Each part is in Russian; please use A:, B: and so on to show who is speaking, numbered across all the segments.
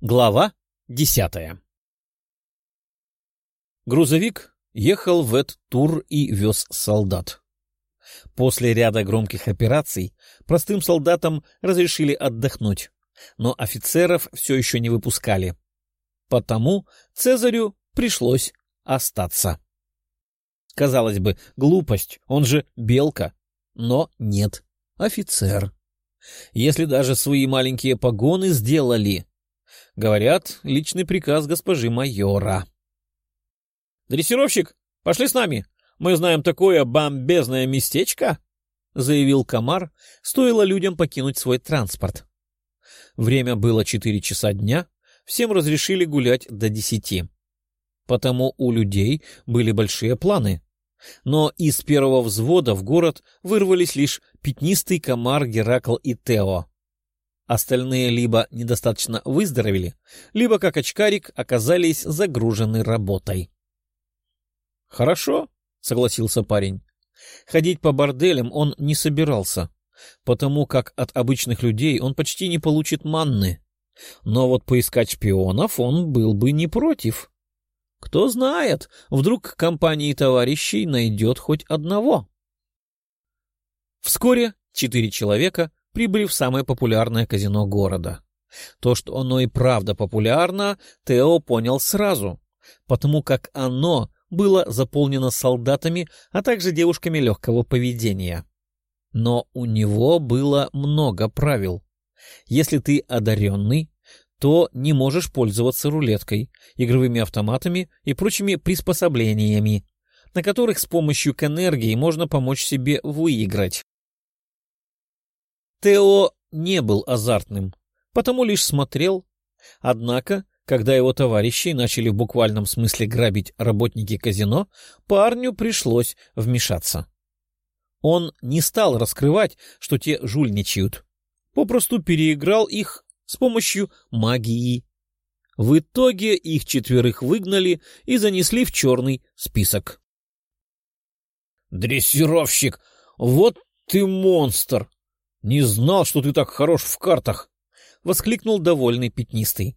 A: Глава десятая Грузовик ехал в Эд-Тур и вез солдат. После ряда громких операций простым солдатам разрешили отдохнуть, но офицеров все еще не выпускали. Потому Цезарю пришлось остаться. Казалось бы, глупость, он же белка, но нет, офицер. Если даже свои маленькие погоны сделали, Говорят, личный приказ госпожи майора. «Дрессировщик, пошли с нами. Мы знаем такое бомбезное местечко», — заявил Комар, стоило людям покинуть свой транспорт. Время было четыре часа дня, всем разрешили гулять до десяти. Потому у людей были большие планы. Но из первого взвода в город вырвались лишь пятнистый комар Геракл и Тео. Остальные либо недостаточно выздоровели, либо, как очкарик, оказались загружены работой. «Хорошо», — согласился парень. Ходить по борделям он не собирался, потому как от обычных людей он почти не получит манны. Но вот поискать шпионов он был бы не против. Кто знает, вдруг компании товарищей найдет хоть одного. Вскоре четыре человека прибыли в самое популярное казино города. То, что оно и правда популярно, Тео понял сразу, потому как оно было заполнено солдатами, а также девушками легкого поведения. Но у него было много правил. Если ты одаренный, то не можешь пользоваться рулеткой, игровыми автоматами и прочими приспособлениями, на которых с помощью к энергии можно помочь себе выиграть. Тео не был азартным, потому лишь смотрел. Однако, когда его товарищи начали в буквальном смысле грабить работники казино, парню пришлось вмешаться. Он не стал раскрывать, что те жульничают, попросту переиграл их с помощью магии. В итоге их четверых выгнали и занесли в черный список. «Дрессировщик, вот ты монстр!» «Не знал, что ты так хорош в картах!» — воскликнул довольный пятнистый.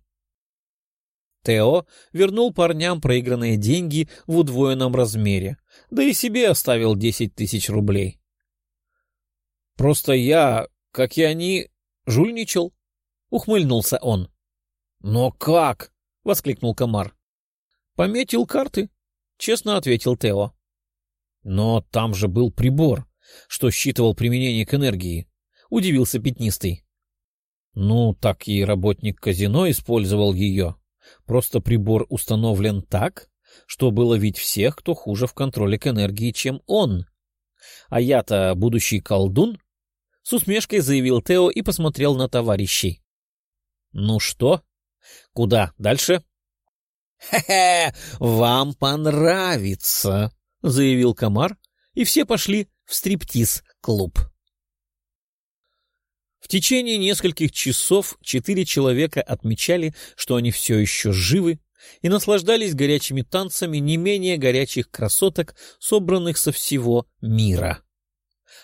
A: Тео вернул парням проигранные деньги в удвоенном размере, да и себе оставил десять тысяч рублей. «Просто я, как и они, жульничал», — ухмыльнулся он. «Но как?» — воскликнул комар. «Пометил карты», — честно ответил Тео. «Но там же был прибор, что считывал применение к энергии. — удивился Пятнистый. — Ну, так и работник казино использовал ее. Просто прибор установлен так, чтобы ловить всех, кто хуже в контроле к энергии, чем он. А я-то будущий колдун? С усмешкой заявил Тео и посмотрел на товарищей. — Ну что? Куда дальше? «Хе — вам понравится, — заявил комар, и все пошли в стриптиз-клуб. В течение нескольких часов четыре человека отмечали, что они все еще живы, и наслаждались горячими танцами не менее горячих красоток, собранных со всего мира.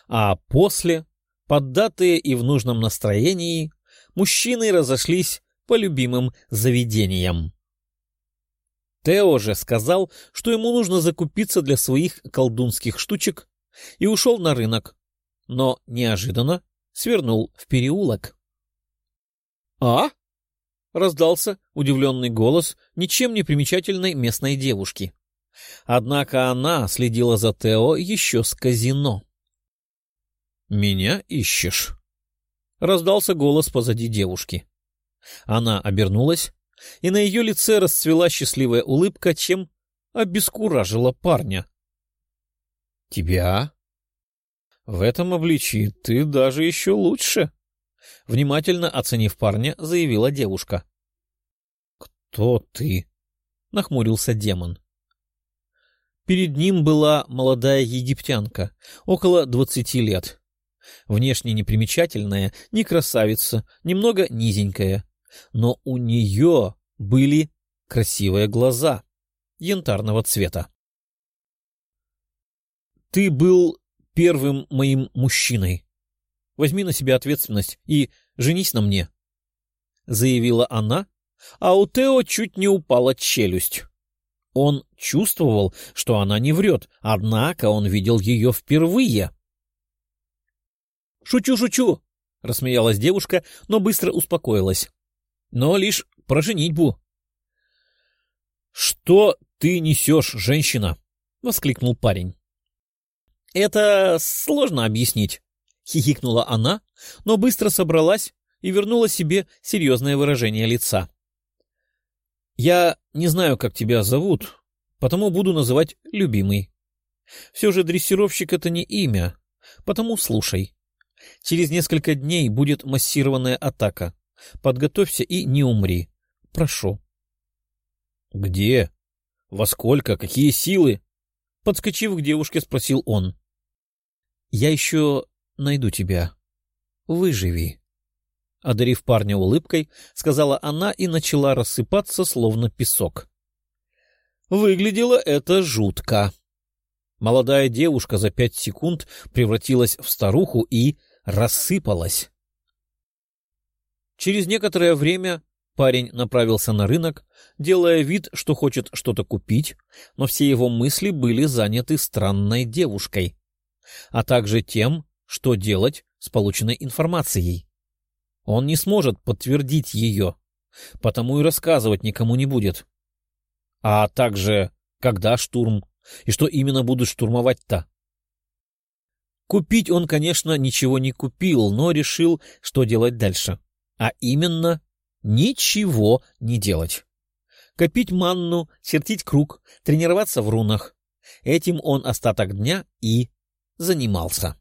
A: А после, поддатые и в нужном настроении, мужчины разошлись по любимым заведениям. Тео же сказал, что ему нужно закупиться для своих колдунских штучек, и ушел на рынок. Но неожиданно свернул в переулок. «А?» — раздался удивленный голос ничем не примечательной местной девушки. Однако она следила за Тео еще с казино. «Меня ищешь?» — раздался голос позади девушки. Она обернулась, и на ее лице расцвела счастливая улыбка, чем обескуражила парня. «Тебя в этом обличии ты даже еще лучше. Внимательно оценив парня, заявила девушка. Кто ты? Нахмурился демон. Перед ним была молодая египтянка, около двадцати лет. Внешне непримечательная, не красавица, немного низенькая. Но у нее были красивые глаза янтарного цвета. «Ты был первым моим мужчиной. Возьми на себя ответственность и женись на мне, — заявила она, а у Тео чуть не упала челюсть. Он чувствовал, что она не врет, однако он видел ее впервые. «Шучу, шучу!» — рассмеялась девушка, но быстро успокоилась. «Но лишь про женитьбу». «Что ты несешь, женщина?» — воскликнул парень. «Это сложно объяснить», — хихикнула она, но быстро собралась и вернула себе серьезное выражение лица. «Я не знаю, как тебя зовут, потому буду называть любимый. Все же дрессировщик — это не имя, потому слушай. Через несколько дней будет массированная атака. Подготовься и не умри. Прошу». «Где? Во сколько? Какие силы?» Подскочив к девушке, спросил он. «Я еще найду тебя. Выживи». Одарив парня улыбкой, сказала она и начала рассыпаться, словно песок. Выглядело это жутко. Молодая девушка за пять секунд превратилась в старуху и рассыпалась. Через некоторое время парень направился на рынок, делая вид, что хочет что-то купить, но все его мысли были заняты странной девушкой, а также тем, что делать с полученной информацией. Он не сможет подтвердить ее, потому и рассказывать никому не будет. А также, когда штурм, и что именно будут штурмовать-то. Купить он, конечно, ничего не купил, но решил, что делать дальше. А именно, ничего не делать. Копить манну, чертить круг, тренироваться в рунах. Этим он остаток дня и занимался.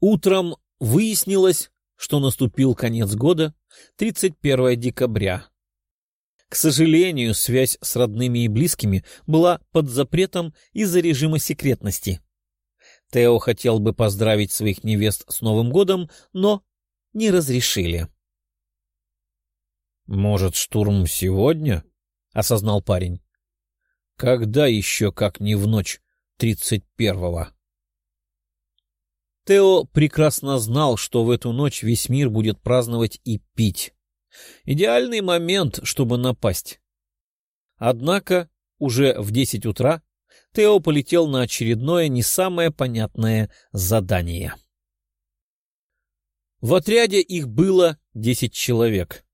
A: Утром Выяснилось, что наступил конец года, 31 декабря. К сожалению, связь с родными и близкими была под запретом из-за режима секретности. Тео хотел бы поздравить своих невест с Новым годом, но не разрешили. «Может, штурм сегодня?» — осознал парень. «Когда еще, как не в ночь тридцать первого?» Тео прекрасно знал, что в эту ночь весь мир будет праздновать и пить. Идеальный момент, чтобы напасть. Однако уже в десять утра Тео полетел на очередное не самое понятное задание. В отряде их было десять человек.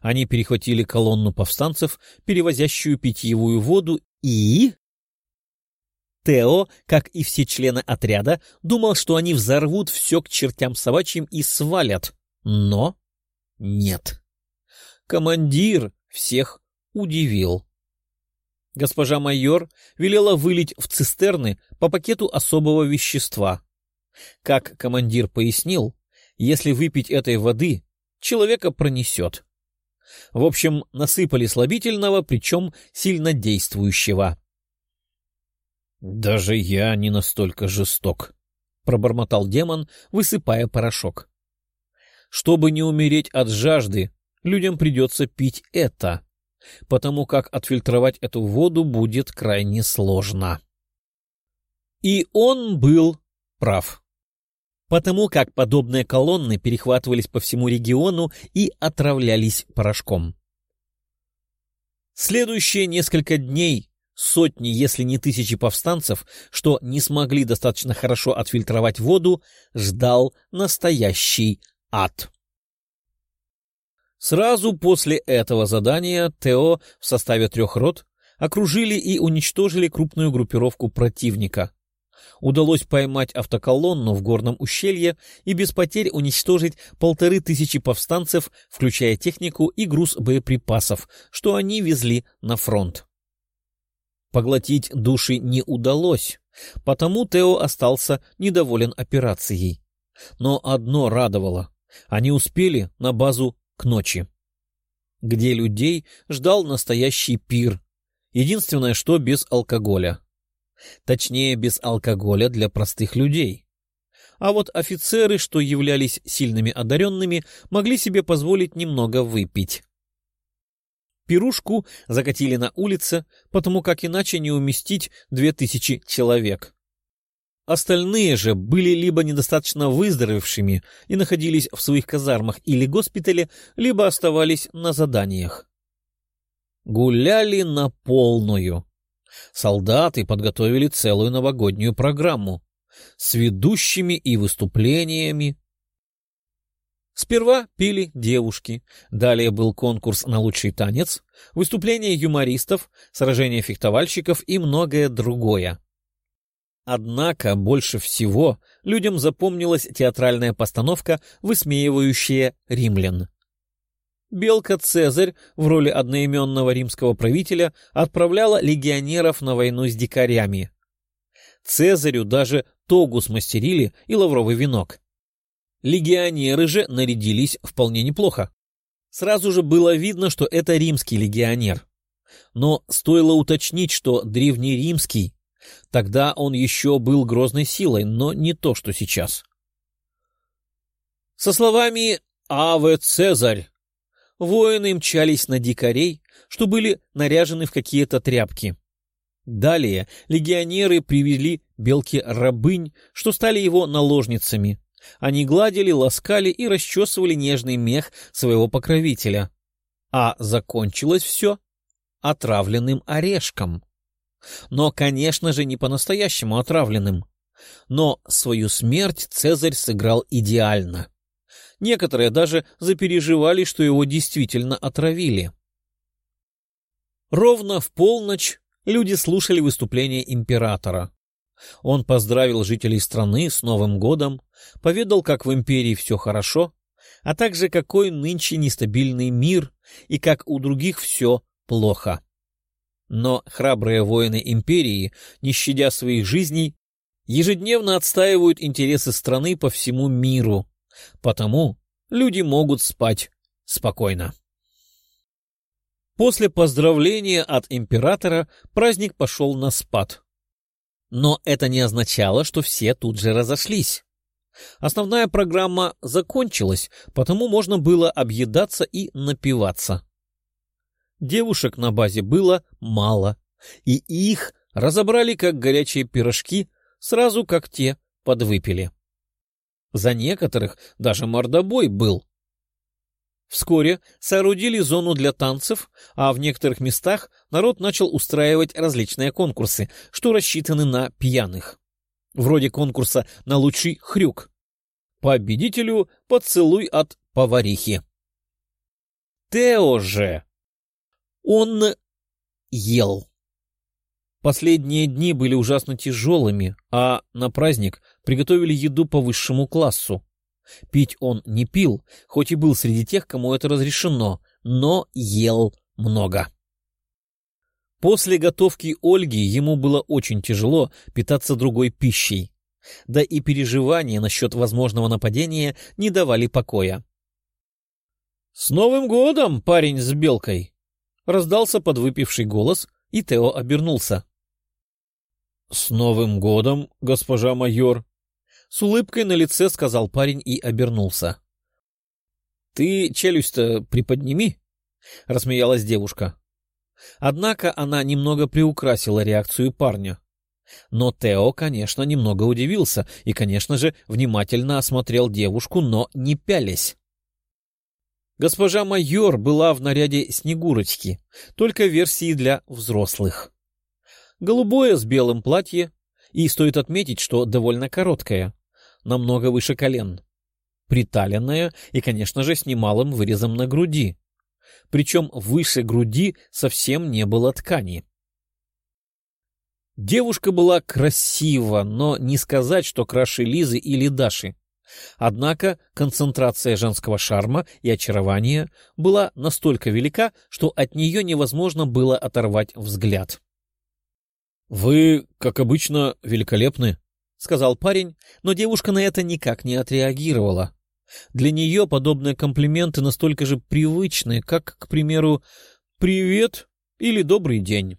A: Они перехватили колонну повстанцев, перевозящую питьевую воду, и... Тео, как и все члены отряда, думал, что они взорвут все к чертям собачьим и свалят. Но нет. Командир всех удивил. Госпожа майор велела вылить в цистерны по пакету особого вещества. Как командир пояснил, если выпить этой воды, человека пронесет. В общем, насыпали слабительного, причем сильно действующего. «Даже я не настолько жесток», — пробормотал демон, высыпая порошок. «Чтобы не умереть от жажды, людям придется пить это, потому как отфильтровать эту воду будет крайне сложно». И он был прав. Потому как подобные колонны перехватывались по всему региону и отравлялись порошком. Следующие несколько дней сотни, если не тысячи повстанцев, что не смогли достаточно хорошо отфильтровать воду, ждал настоящий ад. Сразу после этого задания Тео в составе трех рот окружили и уничтожили крупную группировку противника. Удалось поймать автоколонну в горном ущелье и без потерь уничтожить полторы тысячи повстанцев, включая технику и груз боеприпасов, что они везли на фронт. Поглотить души не удалось, потому Тео остался недоволен операцией. Но одно радовало — они успели на базу к ночи, где людей ждал настоящий пир, единственное, что без алкоголя. Точнее, без алкоголя для простых людей. А вот офицеры, что являлись сильными одаренными, могли себе позволить немного выпить. Пирушку закатили на улице, потому как иначе не уместить две тысячи человек. Остальные же были либо недостаточно выздоровевшими и находились в своих казармах или госпитале, либо оставались на заданиях. Гуляли на полную. Солдаты подготовили целую новогоднюю программу с ведущими и выступлениями. Сперва пили девушки, далее был конкурс на лучший танец, выступления юмористов, сражения фехтовальщиков и многое другое. Однако больше всего людям запомнилась театральная постановка, высмеивающая римлян. Белка Цезарь в роли одноименного римского правителя отправляла легионеров на войну с дикарями. Цезарю даже тогу смастерили и лавровый венок. Легионеры же нарядились вполне неплохо. Сразу же было видно, что это римский легионер. Но стоило уточнить, что древнеримский Тогда он еще был грозной силой, но не то, что сейчас. Со словами «Аве Цезарь!» воины мчались на дикарей, что были наряжены в какие-то тряпки. Далее легионеры привели белки рабынь, что стали его наложницами. Они гладили, ласкали и расчесывали нежный мех своего покровителя. А закончилось все отравленным орешком. Но, конечно же, не по-настоящему отравленным. Но свою смерть Цезарь сыграл идеально. Некоторые даже запереживали, что его действительно отравили. Ровно в полночь люди слушали выступление императора. Он поздравил жителей страны с Новым годом, поведал, как в империи все хорошо, а также какой нынче нестабильный мир и как у других все плохо. Но храбрые воины империи, не щадя своих жизней, ежедневно отстаивают интересы страны по всему миру. Потому люди могут спать спокойно. После поздравления от императора праздник пошел на спад. Но это не означало, что все тут же разошлись. Основная программа закончилась, потому можно было объедаться и напиваться. Девушек на базе было мало, и их разобрали как горячие пирожки, сразу как те подвыпили. За некоторых даже мордобой был. Вскоре соорудили зону для танцев, а в некоторых местах народ начал устраивать различные конкурсы, что рассчитаны на пьяных. Вроде конкурса на лучший хрюк. Победителю поцелуй от поварихи. Тео же он ел. Последние дни были ужасно тяжелыми, а на праздник приготовили еду по высшему классу. Пить он не пил, хоть и был среди тех, кому это разрешено, но ел много. После готовки Ольги ему было очень тяжело питаться другой пищей. Да и переживания насчет возможного нападения не давали покоя. — С Новым годом, парень с белкой! Раздался подвыпивший голос, и Тео обернулся. — С Новым годом, госпожа майор! — с улыбкой на лице сказал парень и обернулся. — Ты челюсть-то приподними, — рассмеялась девушка. Однако она немного приукрасила реакцию парня. Но Тео, конечно, немного удивился и, конечно же, внимательно осмотрел девушку, но не пялись. Госпожа майор была в наряде Снегурочки, только версии для взрослых. Голубое с белым платье, и стоит отметить, что довольно короткое, намного выше колен. Приталенное и, конечно же, с немалым вырезом на груди. Причем выше груди совсем не было ткани. Девушка была красива, но не сказать, что краше Лизы или Даши. Однако концентрация женского шарма и очарования была настолько велика, что от нее невозможно было оторвать взгляд. — Вы, как обычно, великолепны, — сказал парень, но девушка на это никак не отреагировала. Для нее подобные комплименты настолько же привычны, как, к примеру, «привет» или «добрый день».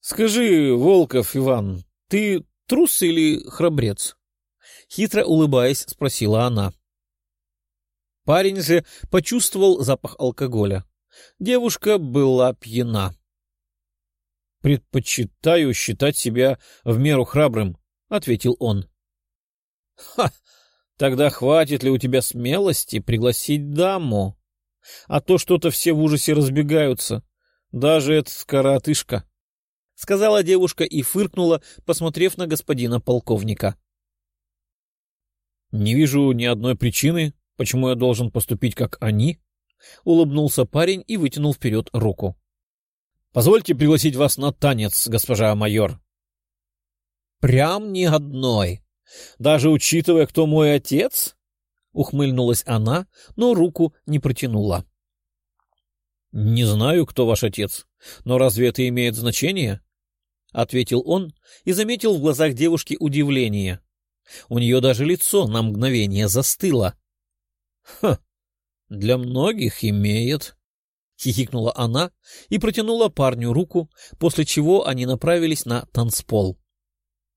A: «Скажи, Волков Иван, ты трус или храбрец?» Хитро улыбаясь, спросила она. Парень же почувствовал запах алкоголя. Девушка была пьяна. Предпочитаю считать себя в меру храбрым, — ответил он. — Ха! Тогда хватит ли у тебя смелости пригласить даму? А то что-то все в ужасе разбегаются. Даже этот коротышка, — сказала девушка и фыркнула, посмотрев на господина полковника. — Не вижу ни одной причины, почему я должен поступить как они, — улыбнулся парень и вытянул вперед руку. — Позвольте пригласить вас на танец, госпожа майор. — Прям ни одной. Даже учитывая, кто мой отец? — ухмыльнулась она, но руку не протянула. — Не знаю, кто ваш отец, но разве это имеет значение? — ответил он и заметил в глазах девушки удивление. У нее даже лицо на мгновение застыло. — Ха! Для многих имеет. — хихикнула она и протянула парню руку, после чего они направились на танцпол.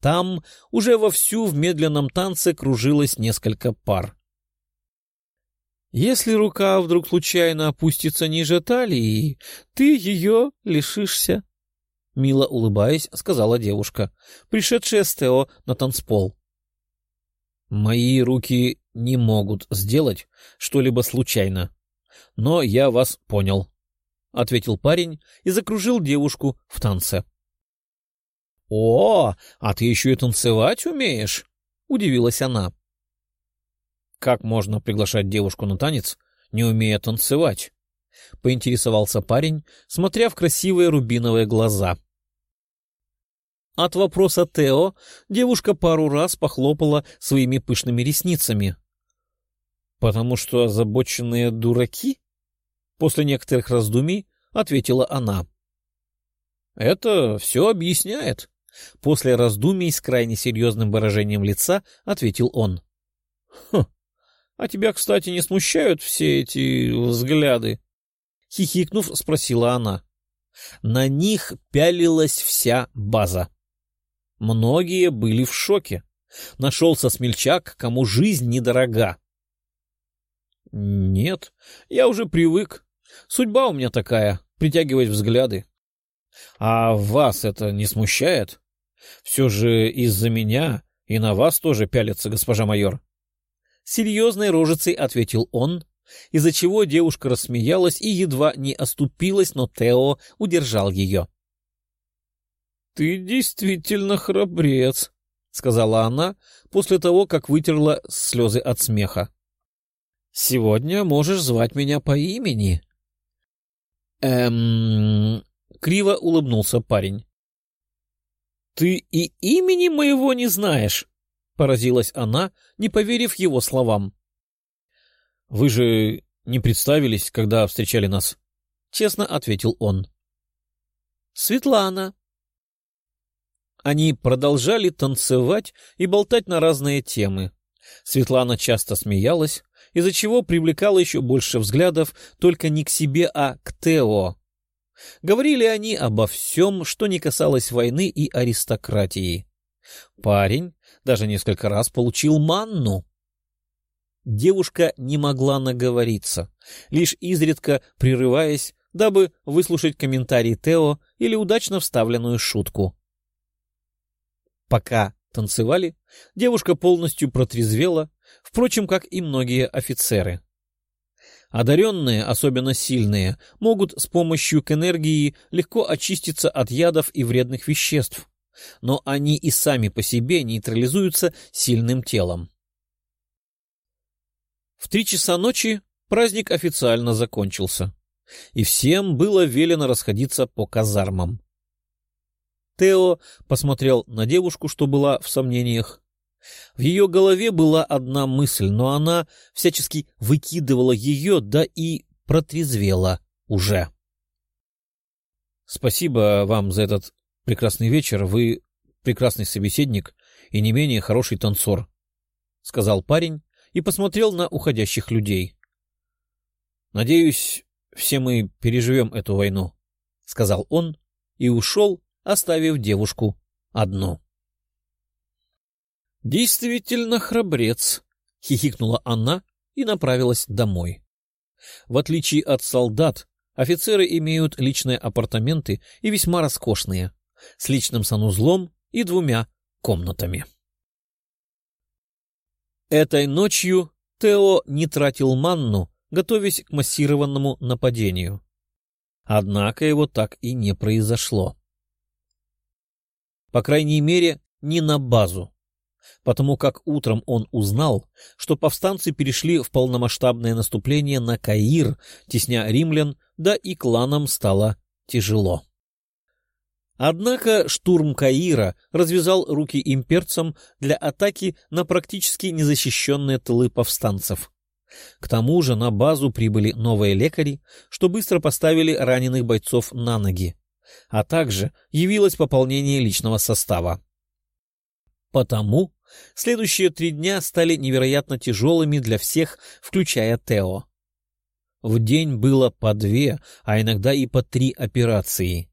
A: Там уже вовсю в медленном танце кружилось несколько пар. «Если рука вдруг случайно опустится ниже талии, ты ее лишишься», — мило улыбаясь, сказала девушка, пришедшая с Тео на танцпол. «Мои руки не могут сделать что-либо случайно. Но я вас понял», — ответил парень и закружил девушку в танце. «О, а ты еще и танцевать умеешь?» — удивилась она. «Как можно приглашать девушку на танец, не умея танцевать?» — поинтересовался парень, смотря в красивые рубиновые глаза. От вопроса Тео девушка пару раз похлопала своими пышными ресницами. «Потому что озабоченные дураки?» После некоторых раздумий ответила она. «Это все объясняет», — после раздумий с крайне серьезным выражением лица ответил он. «Хм, а тебя, кстати, не смущают все эти взгляды?» — хихикнув, спросила она. На них пялилась вся база. Многие были в шоке. Нашелся смельчак, кому жизнь недорога. — Нет, я уже привык. Судьба у меня такая — притягивать взгляды. А вас это не смущает? Все же из-за меня и на вас тоже пялятся, госпожа майор. Серьезной рожицей ответил он, из-за чего девушка рассмеялась и едва не оступилась, но Тео удержал ее. — «Ты действительно храбрец», — сказала она после того, как вытерла слезы от смеха. «Сегодня можешь звать меня по имени». «Эм...» — криво улыбнулся парень. «Ты и имени моего не знаешь?» — поразилась она, не поверив его словам. «Вы же не представились, когда встречали нас?» — честно ответил он. «Светлана», они продолжали танцевать и болтать на разные темы. Светлана часто смеялась, из-за чего привлекала еще больше взглядов только не к себе, а к Тео. Говорили они обо всем, что не касалось войны и аристократии. Парень даже несколько раз получил манну. Девушка не могла наговориться, лишь изредка прерываясь, дабы выслушать комментарий Тео или удачно вставленную шутку. Пока танцевали, девушка полностью протрезвела, впрочем, как и многие офицеры. Одаренные, особенно сильные, могут с помощью к энергии легко очиститься от ядов и вредных веществ, но они и сами по себе нейтрализуются сильным телом. В три часа ночи праздник официально закончился, и всем было велено расходиться по казармам. Тео посмотрел на девушку, что была в сомнениях. В ее голове была одна мысль, но она всячески выкидывала ее, да и протрезвела уже. — Спасибо вам за этот прекрасный вечер. Вы прекрасный собеседник и не менее хороший танцор, — сказал парень и посмотрел на уходящих людей. — Надеюсь, все мы переживем эту войну, — сказал он и ушел, оставив девушку одну. «Действительно храбрец», — хихикнула она и направилась домой. В отличие от солдат, офицеры имеют личные апартаменты и весьма роскошные. с личным санузлом и двумя комнатами. Этой ночью Тео не тратил манну, готовясь к массированному нападению. Однако его так и не произошло. По крайней мере, не на базу, потому как утром он узнал, что повстанцы перешли в полномасштабное наступление на Каир, тесня римлян, да и кланам стало тяжело. Однако штурм Каира развязал руки имперцам для атаки на практически незащищенные тылы повстанцев. К тому же на базу прибыли новые лекари, что быстро поставили раненых бойцов на ноги, а также явилось пополнение личного состава. Потому следующие три дня стали невероятно тяжелыми для всех, включая Тео. В день было по две, а иногда и по три операции.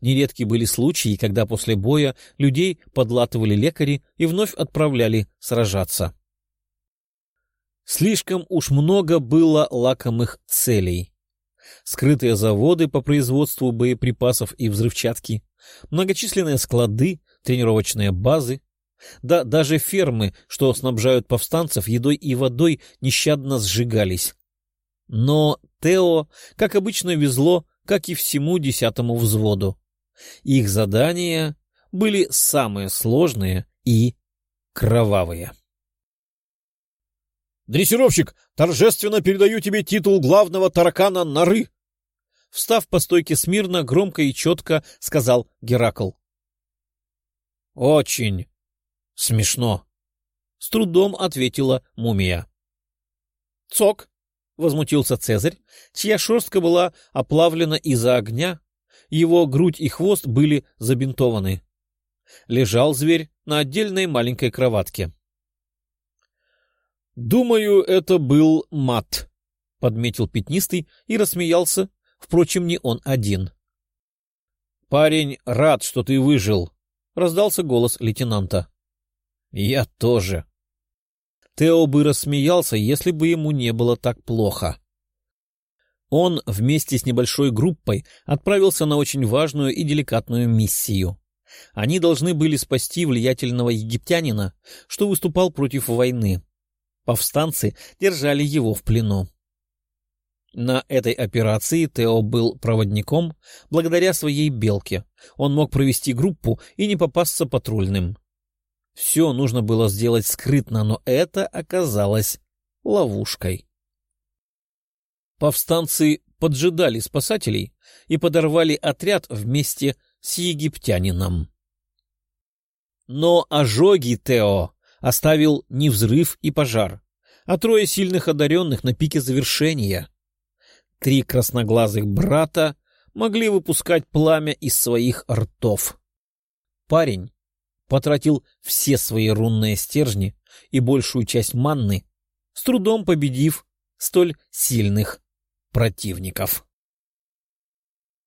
A: Нередки были случаи, когда после боя людей подлатывали лекари и вновь отправляли сражаться. Слишком уж много было лакомых целей. Скрытые заводы по производству боеприпасов и взрывчатки, многочисленные склады, тренировочные базы, да даже фермы, что снабжают повстанцев едой и водой, нещадно сжигались. Но Тео, как обычно, везло как и всему десятому взводу. Их задания были самые сложные и кровавые.
B: «Дрессировщик, торжественно передаю тебе титул главного таракана норы!»
A: Встав по стойке смирно, громко и четко сказал Геракл. «Очень смешно», — с трудом ответила мумия. «Цок!» — возмутился Цезарь, чья шерстка была оплавлена из-за огня, его грудь и хвост были забинтованы. Лежал зверь на отдельной маленькой кроватке.
B: «Думаю, это был мат», —
A: подметил пятнистый и рассмеялся, впрочем, не он один.
B: «Парень рад, что ты выжил», — раздался голос лейтенанта.
A: «Я тоже», Тео бы рассмеялся, если бы ему не было так плохо. Он вместе с небольшой группой отправился на очень важную и деликатную миссию. Они должны были спасти влиятельного египтянина, что выступал против войны. Повстанцы держали его в плену. На этой операции Тео был проводником благодаря своей белке. Он мог провести группу и не попасться патрульным. Все нужно было сделать скрытно, но это оказалось ловушкой. Повстанцы поджидали спасателей и подорвали отряд вместе с египтянином. Но ожоги Тео оставил не взрыв и пожар, а трое сильных одаренных на пике завершения. Три красноглазых брата могли выпускать пламя из своих ртов. Парень потратил все свои рунные стержни и большую часть манны, с трудом победив столь сильных противников.